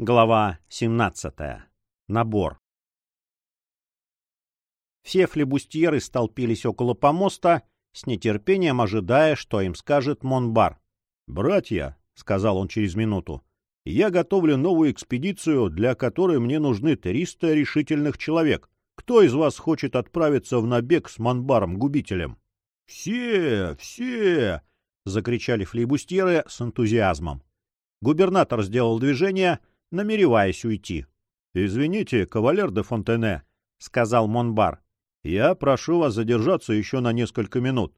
Глава 17. Набор. Все флебустьеры столпились около помоста, с нетерпением ожидая, что им скажет Монбар. «Братья», — сказал он через минуту, — «я готовлю новую экспедицию, для которой мне нужны 300 решительных человек. Кто из вас хочет отправиться в набег с Монбаром-губителем?» «Все, все!» — закричали флебустьеры с энтузиазмом. Губернатор сделал движение — намереваясь уйти. — Извините, кавалер де Фонтене, — сказал Монбар, — я прошу вас задержаться еще на несколько минут.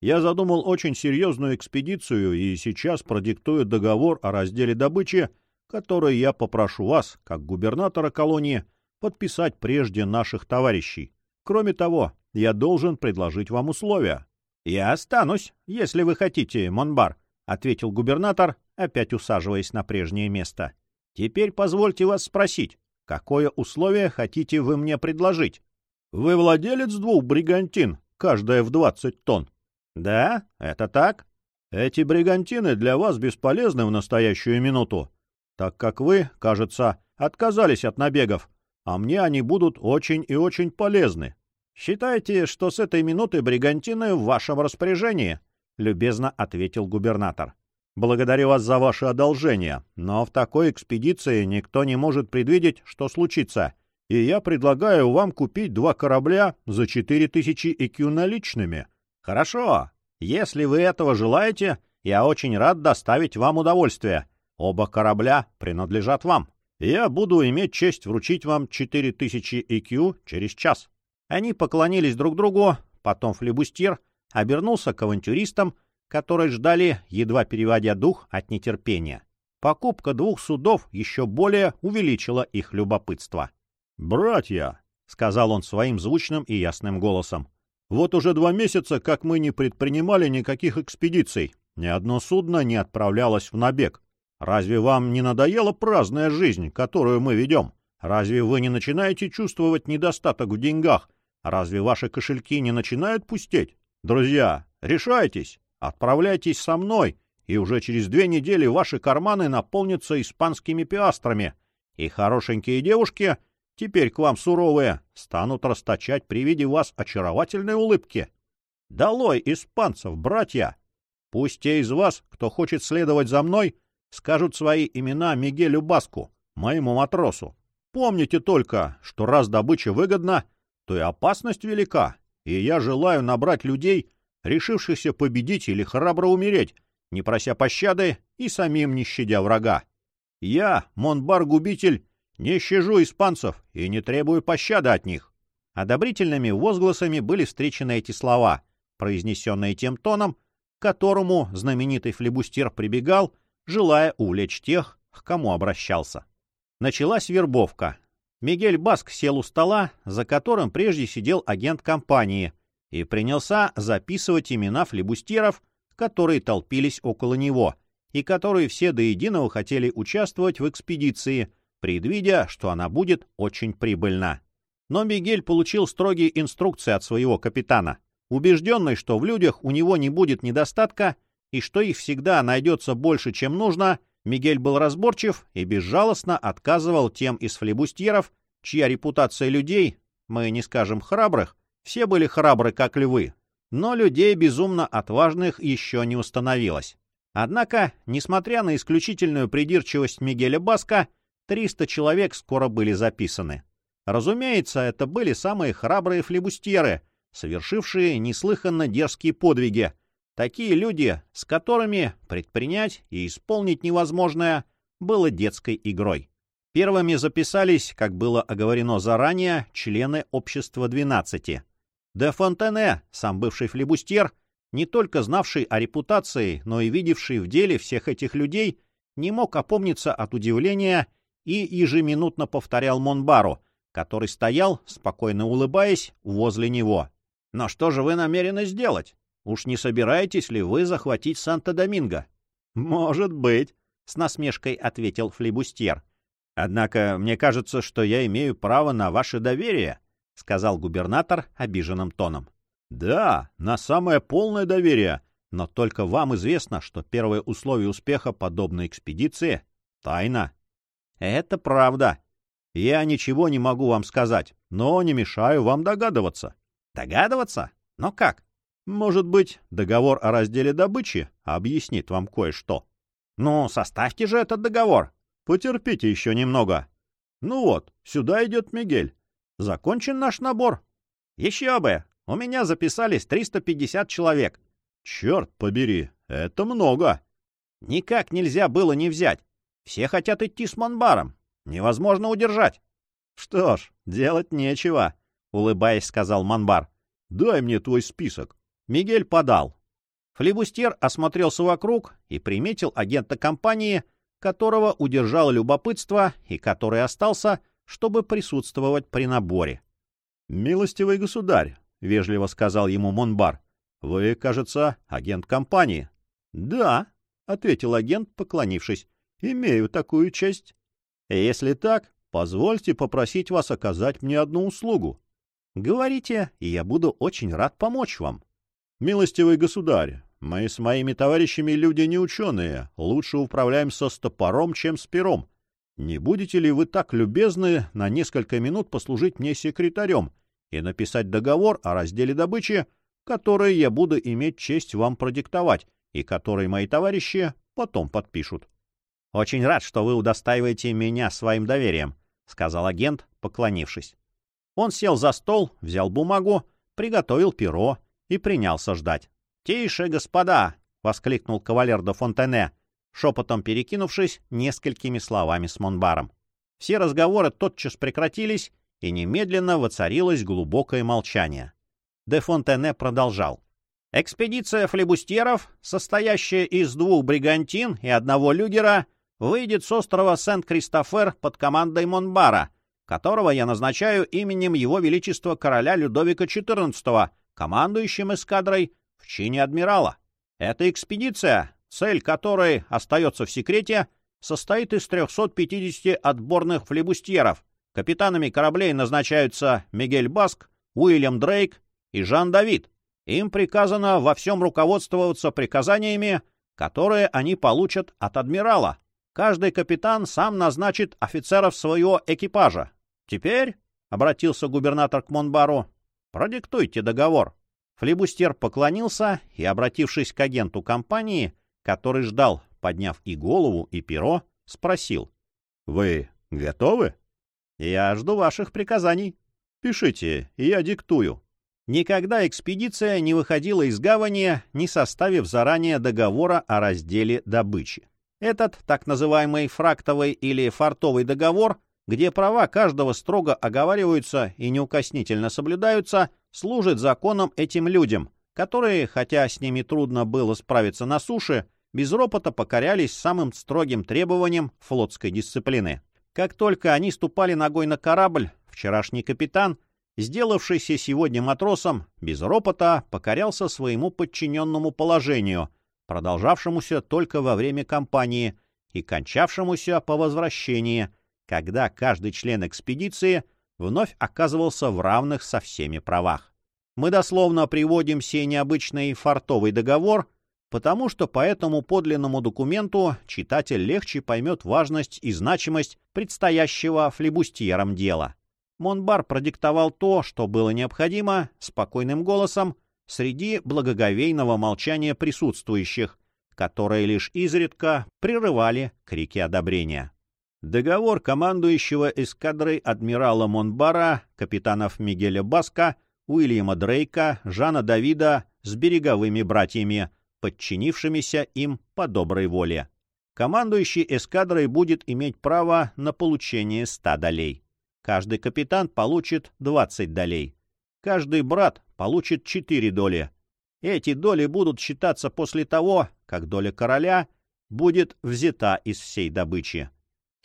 Я задумал очень серьезную экспедицию и сейчас продиктую договор о разделе добычи, который я попрошу вас, как губернатора колонии, подписать прежде наших товарищей. Кроме того, я должен предложить вам условия. — Я останусь, если вы хотите, Монбар, — ответил губернатор, опять усаживаясь на прежнее место. — Теперь позвольте вас спросить, какое условие хотите вы мне предложить? Вы владелец двух бригантин, каждая в двадцать тонн. Да, это так. Эти бригантины для вас бесполезны в настоящую минуту, так как вы, кажется, отказались от набегов, а мне они будут очень и очень полезны. Считайте, что с этой минуты бригантины в вашем распоряжении, — любезно ответил губернатор. Благодарю вас за ваше одолжение, но в такой экспедиции никто не может предвидеть, что случится, и я предлагаю вам купить два корабля за четыре тысячи икю наличными. Хорошо. Если вы этого желаете, я очень рад доставить вам удовольствие. Оба корабля принадлежат вам. Я буду иметь честь вручить вам четыре тысячи икю через час. Они поклонились друг другу, потом флебустьер обернулся к авантюристам которые ждали, едва переводя дух от нетерпения. Покупка двух судов еще более увеличила их любопытство. «Братья!» — сказал он своим звучным и ясным голосом. «Вот уже два месяца, как мы не предпринимали никаких экспедиций. Ни одно судно не отправлялось в набег. Разве вам не надоела праздная жизнь, которую мы ведем? Разве вы не начинаете чувствовать недостаток в деньгах? Разве ваши кошельки не начинают пустеть? Друзья, решайтесь! Отправляйтесь со мной, и уже через две недели ваши карманы наполнятся испанскими пиастрами, и хорошенькие девушки, теперь к вам суровые, станут расточать при виде вас очаровательные улыбки. Долой испанцев, братья! Пусть те из вас, кто хочет следовать за мной, скажут свои имена Мигелю Баску, моему матросу. Помните только, что раз добыча выгодна, то и опасность велика, и я желаю набрать людей, решившихся победить или храбро умереть, не прося пощады и самим не щадя врага. Я, Монбар-губитель, не щажу испанцев и не требую пощады от них. Одобрительными возгласами были встречены эти слова, произнесенные тем тоном, к которому знаменитый флебустер прибегал, желая увлечь тех, к кому обращался. Началась вербовка. Мигель Баск сел у стола, за которым прежде сидел агент компании — и принялся записывать имена флебустеров, которые толпились около него, и которые все до единого хотели участвовать в экспедиции, предвидя, что она будет очень прибыльна. Но Мигель получил строгие инструкции от своего капитана, убежденный, что в людях у него не будет недостатка и что их всегда найдется больше, чем нужно, Мигель был разборчив и безжалостно отказывал тем из флебустьеров, чья репутация людей, мы не скажем храбрых, все были храбры, как львы, но людей безумно отважных еще не установилось. Однако, несмотря на исключительную придирчивость Мигеля Баска, 300 человек скоро были записаны. Разумеется, это были самые храбрые флебустьеры, совершившие неслыханно дерзкие подвиги. Такие люди, с которыми предпринять и исполнить невозможное было детской игрой. Первыми записались, как было оговорено заранее, члены общества 12. Де Фонтене, сам бывший флебустьер, не только знавший о репутации, но и видевший в деле всех этих людей, не мог опомниться от удивления и ежеминутно повторял Монбару, который стоял, спокойно улыбаясь, возле него. «Но что же вы намерены сделать? Уж не собираетесь ли вы захватить Санто-Доминго?» «Может быть», — с насмешкой ответил флебустьер. «Однако мне кажется, что я имею право на ваше доверие», — сказал губернатор обиженным тоном. — Да, на самое полное доверие, но только вам известно, что первое условие успеха подобной экспедиции — тайна. Это правда. Я ничего не могу вам сказать, но не мешаю вам догадываться. Догадываться? Но как? Может быть, договор о разделе добычи объяснит вам кое-что. Ну, составьте же этот договор. Потерпите еще немного. Ну вот, сюда идет Мигель. Закончен наш набор. Еще бы! У меня записались 350 человек. Черт побери, это много. Никак нельзя было не взять. Все хотят идти с Монбаром. Невозможно удержать. Что ж, делать нечего, улыбаясь, сказал Монбар. Дай мне твой список. Мигель подал. Флибустьер осмотрелся вокруг и приметил агента компании, которого удержало любопытство и который остался, чтобы присутствовать при наборе. «Милостивый государь», — вежливо сказал ему Монбар, — «вы, кажется, агент компании». «Да», — ответил агент, поклонившись, — «имею такую честь». «Если так, позвольте попросить вас оказать мне одну услугу. Говорите, и я буду очень рад помочь вам». «Милостивый государь, мы с моими товарищами люди не ученые, лучше управляемся с топором, чем с пером. Не будете ли вы так любезны на несколько минут послужить мне секретарем и написать договор о разделе добычи, который я буду иметь честь вам продиктовать и который мои товарищи потом подпишут?» «Очень рад, что вы удостаиваете меня своим доверием», — сказал агент, поклонившись. Он сел за стол, взял бумагу, приготовил перо, и принялся ждать. «Тише, господа!» — воскликнул кавалер де Фонтене, шепотом перекинувшись несколькими словами с Монбаром. Все разговоры тотчас прекратились, и немедленно воцарилось глубокое молчание. Де Фонтене продолжал. «Экспедиция флебустьеров, состоящая из двух бригантин и одного люгера, выйдет с острова Сент-Кристофер под командой Монбара, которого я назначаю именем Его Величества короля Людовика XIV, командующим эскадрой в чине адмирала. Эта экспедиция, цель которой остается в секрете, состоит из 350 отборных флебустьеров. Капитанами кораблей назначаются Мигель Баск, Уильям Дрейк и Жан Давид. Им приказано во всем руководствоваться приказаниями, которые они получат от адмирала. Каждый капитан сам назначит офицеров своего экипажа. Теперь, — обратился губернатор к Монбару, Продиктуйте договор. Флибустер поклонился и, обратившись к агенту компании, который ждал, подняв и голову, и перо, спросил. — Вы готовы? — Я жду ваших приказаний. — Пишите, я диктую. Никогда экспедиция не выходила из гавани, не составив заранее договора о разделе добычи. Этот так называемый фрактовый или фартовый договор где права каждого строго оговариваются и неукоснительно соблюдаются, служит законом этим людям, которые, хотя с ними трудно было справиться на суше, без ропота покорялись самым строгим требованиям флотской дисциплины. Как только они ступали ногой на корабль, вчерашний капитан, сделавшийся сегодня матросом, без ропота покорялся своему подчиненному положению, продолжавшемуся только во время кампании и кончавшемуся по возвращении – когда каждый член экспедиции вновь оказывался в равных со всеми правах. Мы дословно приводим сей необычный фартовый договор, потому что по этому подлинному документу читатель легче поймет важность и значимость предстоящего флебустьером дела. Монбар продиктовал то, что было необходимо, спокойным голосом, среди благоговейного молчания присутствующих, которые лишь изредка прерывали крики одобрения. Договор командующего эскадрой адмирала Монбара, капитанов Мигеля Баска, Уильяма Дрейка, Жана Давида с береговыми братьями, подчинившимися им по доброй воле. Командующий эскадрой будет иметь право на получение 100 долей. Каждый капитан получит 20 долей. Каждый брат получит 4 доли. Эти доли будут считаться после того, как доля короля будет взята из всей добычи.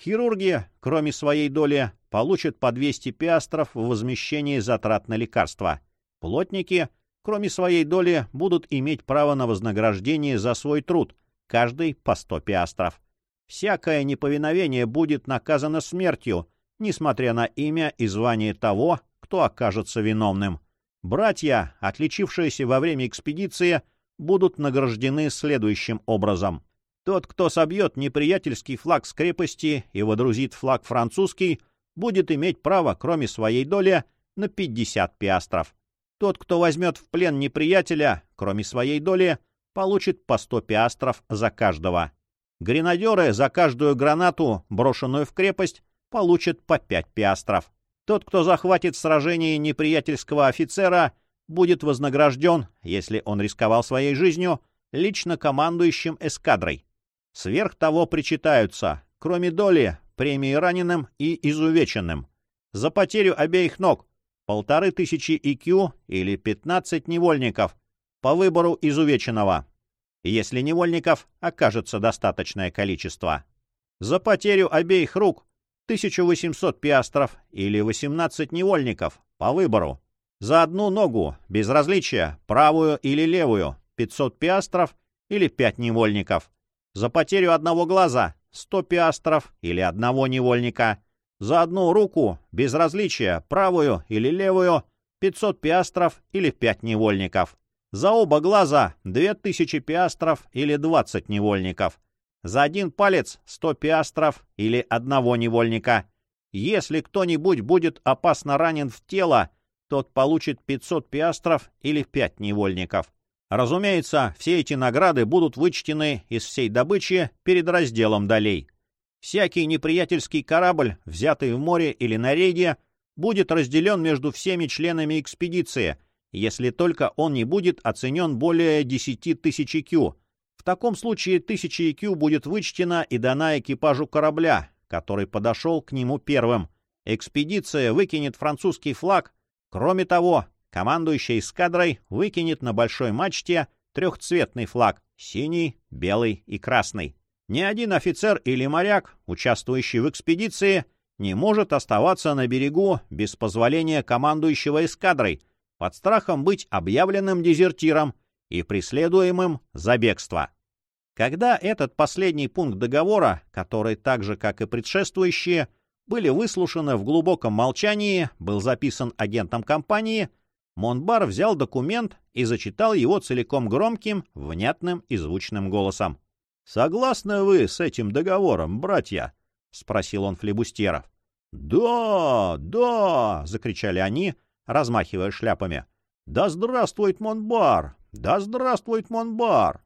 Хирурги, кроме своей доли, получат по 200 пиастров в возмещении затрат на лекарства. Плотники, кроме своей доли, будут иметь право на вознаграждение за свой труд, каждый по 100 пиастров. Всякое неповиновение будет наказано смертью, несмотря на имя и звание того, кто окажется виновным. Братья, отличившиеся во время экспедиции, будут награждены следующим образом. Тот, кто собьет неприятельский флаг с крепости и водрузит флаг французский, будет иметь право, кроме своей доли, на 50 пиастров. Тот, кто возьмет в плен неприятеля, кроме своей доли, получит по 100 пиастров за каждого. Гренадеры за каждую гранату, брошенную в крепость, получат по 5 пиастров. Тот, кто захватит в сражении неприятельского офицера, будет вознагражден, если он рисковал своей жизнью, лично командующим эскадрой. Сверх того причитаются, кроме доли, премии раненым и изувеченным. За потерю обеих ног полторы тысячи ИК или 15 невольников по выбору изувеченного, если невольников окажется достаточное количество. За потерю обеих рук 1800 пиастров или 18 невольников по выбору. За одну ногу, без различия, правую или левую, 500 пиастров или 5 невольников. За потерю одного глаза, 100 пиастров или одного невольника. За одну руку, без различия, правую или левую, 500 пиастров или 5 невольников. За оба глаза 2000 пиастров или 20 невольников. За один палец 100 пиастров или одного невольника. Если кто-нибудь будет опасно ранен в тело, тот получит 500 пиастров или 5 невольников. Разумеется, все эти награды будут вычтены из всей добычи перед разделом долей. Всякий неприятельский корабль, взятый в море или на рейде, будет разделен между всеми членами экспедиции, если только он не будет оценен более 10 тысяч IQ, в таком случае тысяча IQ будет вычтена и дана экипажу корабля, который подошел к нему первым. Экспедиция выкинет французский флаг. Кроме того, командующий эскадрой выкинет на большой мачте трехцветный флаг — синий, белый и красный. Ни один офицер или моряк, участвующий в экспедиции, не может оставаться на берегу без позволения командующего эскадрой, под страхом быть объявленным дезертиром и преследуемым за бегство. Когда этот последний пункт договора, который так же, как и предшествующие, были выслушаны в глубоком молчании, был записан агентом компании, Монбар взял документ и зачитал его целиком громким, внятным и звучным голосом. «Согласны вы с этим договором, братья?» — спросил он флебустеров. «Да, да!» — закричали они, размахивая шляпами. «Да здравствует Монбар! Да здравствует Монбар!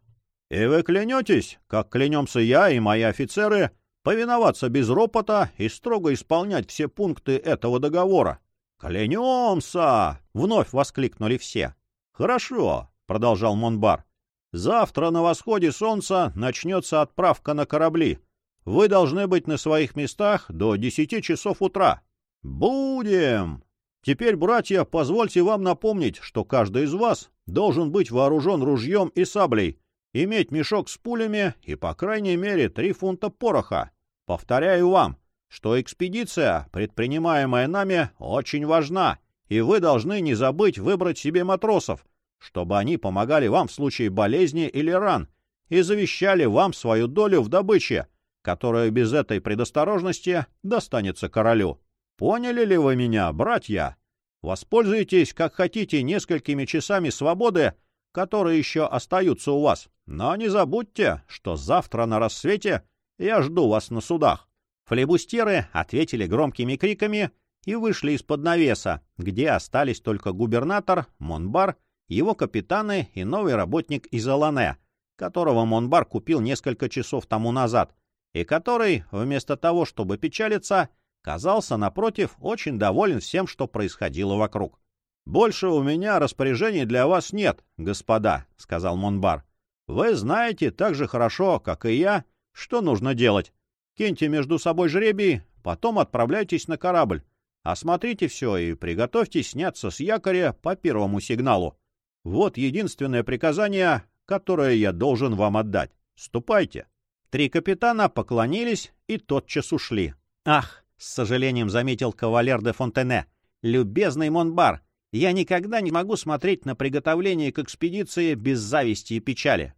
И вы клянетесь, как клянемся я и мои офицеры, повиноваться без ропота и строго исполнять все пункты этого договора. «Клянемся!» — вновь воскликнули все. «Хорошо», — продолжал Монбар. «Завтра на восходе солнца начнется отправка на корабли. Вы должны быть на своих местах до десяти часов утра». «Будем!» Теперь, братья, позвольте вам напомнить, что каждый из вас должен быть вооружен ружьем и саблей, иметь мешок с пулями и, по крайней мере, три фунта пороха. Повторяю вам, что экспедиция, предпринимаемая нами, очень важна, и вы должны не забыть выбрать себе матросов, чтобы они помогали вам в случае болезни или ран и завещали вам свою долю в добыче, которая без этой предосторожности достанется королю. Поняли ли вы меня, братья? Воспользуйтесь, как хотите, несколькими часами свободы, которые еще остаются у вас. Но не забудьте, что завтра на рассвете я жду вас на судах. Флебустеры ответили громкими криками и вышли из-под навеса, где остались только губернатор, Монбар, его капитаны и новый работник из Алане, которого Монбар купил несколько часов тому назад, и который, вместо того, чтобы печалиться, казался, напротив, очень доволен всем, что происходило вокруг. — Больше у меня распоряжений для вас нет, господа, — сказал Монбар. — Вы знаете так же хорошо, как и я, что нужно делать. Киньте между собой жребий, потом отправляйтесь на корабль. Осмотрите все и приготовьтесь сняться с якоря по первому сигналу. Вот единственное приказание, которое я должен вам отдать. Ступайте. Три капитана поклонились и тотчас ушли. Ах, с сожалением заметил кавалер де Фонтене. «Любезный Монбар, я никогда не могу смотреть на приготовление к экспедиции без зависти и печали».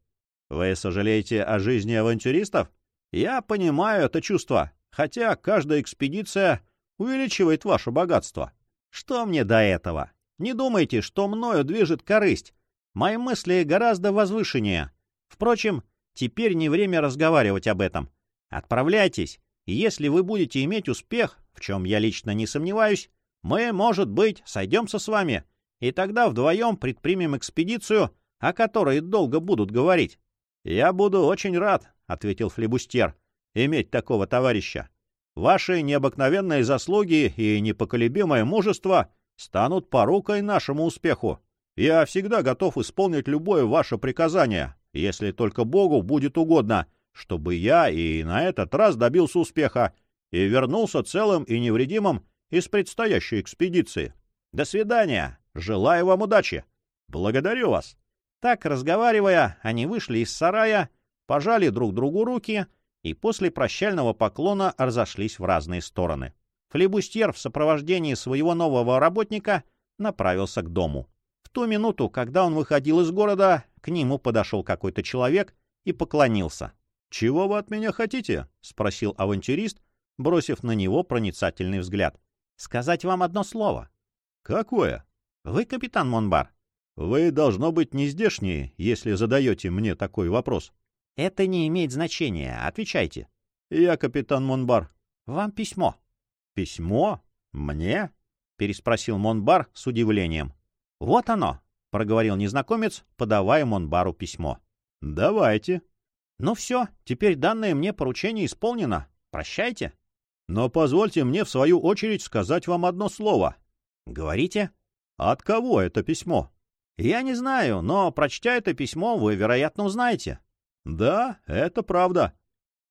«Вы сожалеете о жизни авантюристов?» «Я понимаю это чувство, хотя каждая экспедиция увеличивает ваше богатство. Что мне до этого? Не думайте, что мною движет корысть. Мои мысли гораздо возвышеннее. Впрочем, Теперь не время разговаривать об этом. Отправляйтесь, и если вы будете иметь успех, в чем я лично не сомневаюсь, мы, может быть, сойдемся с вами, и тогда вдвоем предпримем экспедицию, о которой долго будут говорить. — Я буду очень рад, — ответил флебустьер, — иметь такого товарища. Ваши необыкновенные заслуги и непоколебимое мужество станут порукой нашему успеху. Я всегда готов исполнить любое ваше приказание, если только Богу будет угодно, чтобы я и на этот раз добился успеха и вернулся целым и невредимым из предстоящей экспедиции. До свидания. Желаю вам удачи. Благодарю вас. Так, разговаривая, они вышли из сарая, пожали друг другу руки и после прощального поклона разошлись в разные стороны. Флебустьер в сопровождении своего нового работника направился к дому. В ту минуту, когда он выходил из города, к нему подошел какой-то человек и поклонился. — Чего вы от меня хотите? — спросил авантюрист, бросив на него проницательный взгляд. — Сказать вам одно слово. — Какое? — Вы капитан Монбар. — Вы, должно быть, не здешние, если задаете мне такой вопрос. — Это не имеет значения. Отвечайте. — Я капитан Монбар. — Вам письмо. — Письмо? Мне? — переспросил Монбар с удивлением. — Вот оно, — проговорил незнакомец, подавая Монбару письмо. — Давайте. — Ну все, теперь данное мне поручение исполнено. Прощайте. — Но позвольте мне, в свою очередь, сказать вам одно слово. — Говорите. — От кого это письмо? — Я не знаю, но, прочтя это письмо, вы, вероятно, узнаете. Да, это правда.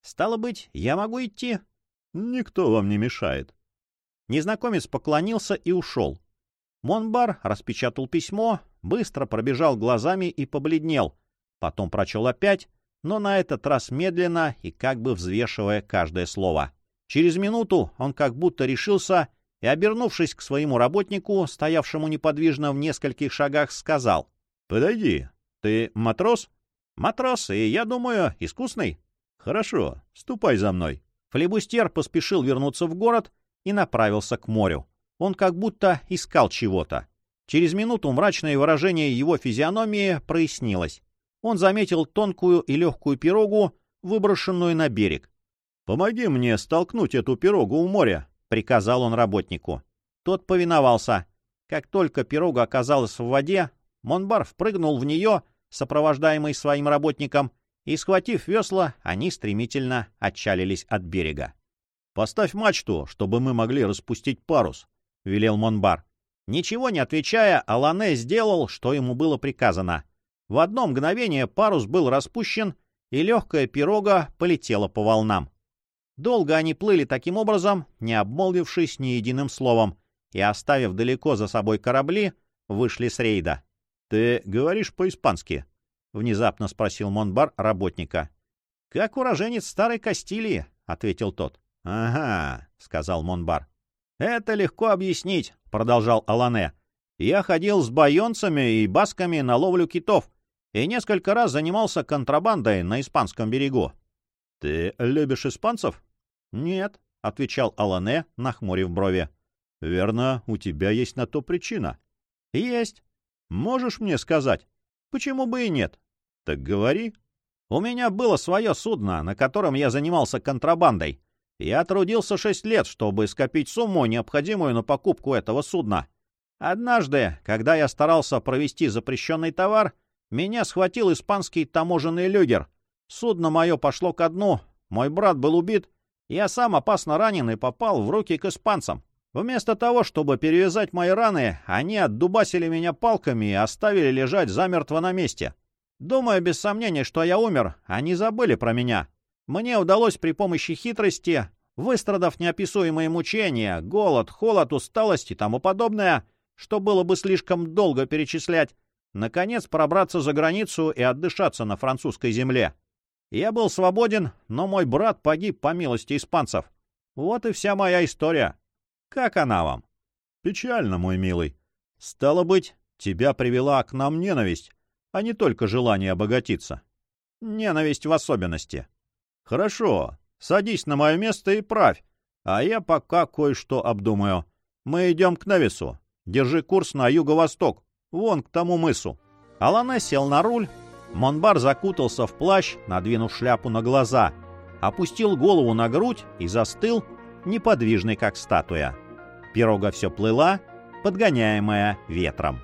Стало быть, я могу идти? Никто вам не мешает. Незнакомец поклонился и ушел. Монбар распечатал письмо, быстро пробежал глазами и побледнел. Потом прочел опять, но на этот раз медленно и как бы взвешивая каждое слово. Через минуту он как будто решился и, обернувшись к своему работнику, стоявшему неподвижно в нескольких шагах, сказал. — Подойди. Ты матрос? Матрос, и, я думаю, искусный. Хорошо, ступай за мной. Флебустьер поспешил вернуться в город и направился к морю. Он как будто искал чего-то. Через минуту мрачное выражение его физиономии прояснилось. Он заметил тонкую и легкую пирогу, выброшенную на берег. «Помоги мне столкнуть эту пирогу у моря», — приказал он работнику. Тот повиновался. Как только пирога оказалась в воде, Монбар впрыгнул в нее сопровождаемый своим работником, и, схватив весла, они стремительно отчалились от берега. — Поставь мачту, чтобы мы могли распустить парус, — велел Монбар. Ничего не отвечая, Алане сделал, что ему было приказано. В одно мгновение парус был распущен, и легкая пирога полетела по волнам. Долго они плыли таким образом, не обмолвившись ни единым словом, и, оставив далеко за собой корабли, вышли с рейда. «Ты говоришь по-испански?» — внезапно спросил Монбар работника. «Как уроженец старой Кастилии», — ответил тот. «Ага», — сказал Монбар. «Это легко объяснить», — продолжал Алане. «Я ходил с байонцами и басками на ловлю китов и несколько раз занимался контрабандой на испанском берегу». «Ты любишь испанцев?» «Нет», — отвечал Алане, нахмурив брови. «Верно, у тебя есть на то причина». «Есть. Можешь мне сказать? Почему бы и нет? Так говори. У меня было свое судно, на котором я занимался контрабандой. Я трудился шесть лет, чтобы скопить сумму, необходимую на покупку этого судна. Однажды, когда я старался провести запрещенный товар, меня схватил испанский таможенный люгер. Судно мое пошло ко дну, мой брат был убит, я сам опасно ранен и попал в руки к испанцам. Вместо того, чтобы перевязать мои раны, они отдубасили меня палками и оставили лежать замертво на месте. Думаю, без сомнения, что я умер, они забыли про меня. Мне удалось при помощи хитрости, выстрадав неописуемые мучения, голод, холод, усталость и тому подобное, что было бы слишком долго перечислять, наконец пробраться за границу и отдышаться на французской земле. Я был свободен, но мой брат погиб по милости испанцев. Вот и вся моя история. Как она вам? Печально, мой милый. Стало быть, тебя привела к нам ненависть, а не только желание обогатиться. Ненависть в особенности. Хорошо, садись на мое место и правь, а я пока кое-что обдумаю. Мы идем к Навису. Держи курс на юго-восток, вон к тому мысу. Алане сел на руль, Монбар закутался в плащ, надвинув шляпу на глаза, опустил голову на грудь и застыл, неподвижный как статуя. Пирога все плыла, подгоняемая ветром.